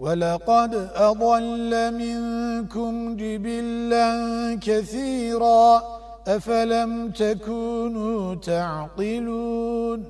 ولقد أضل منكم جبلا كثيرا أفلم تكونوا تعقلون